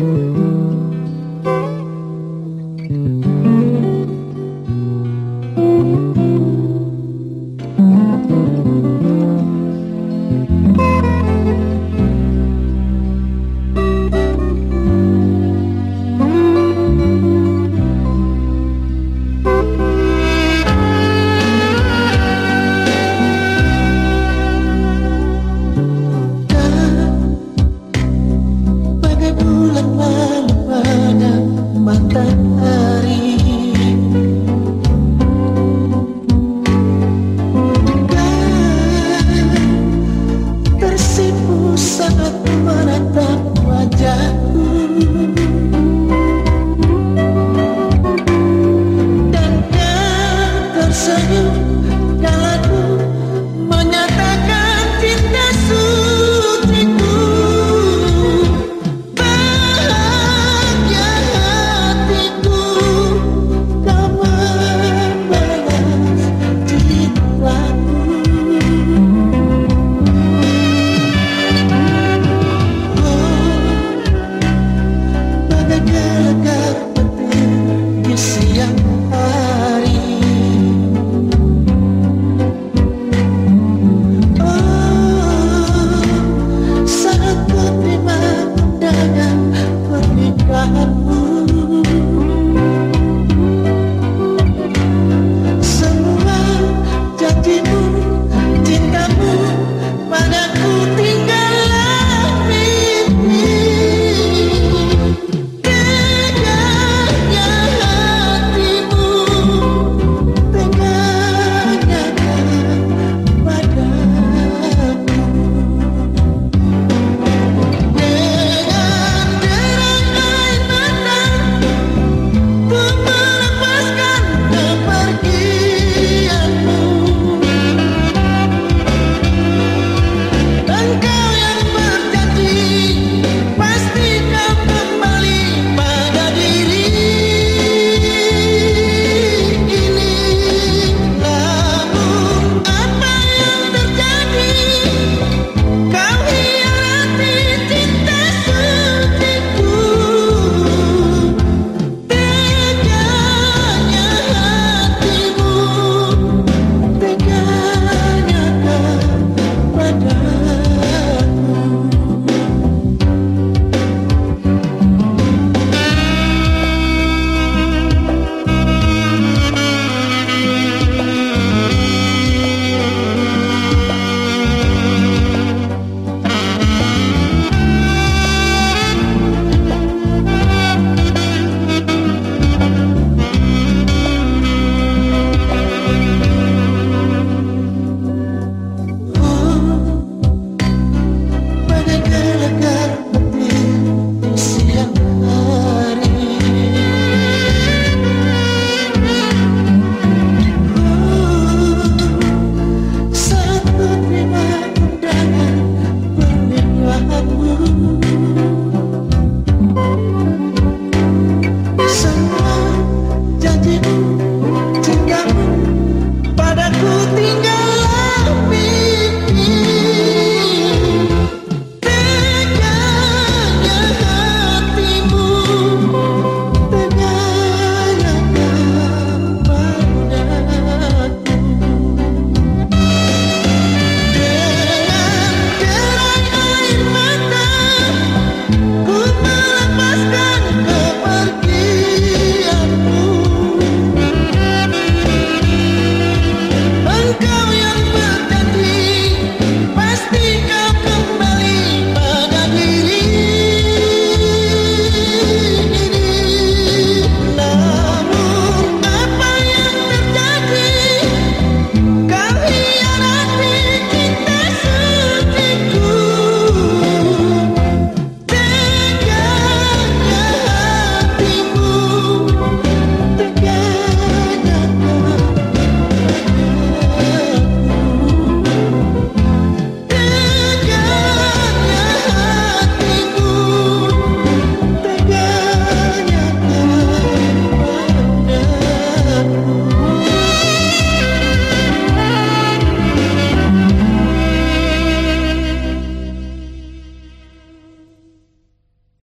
Tersipu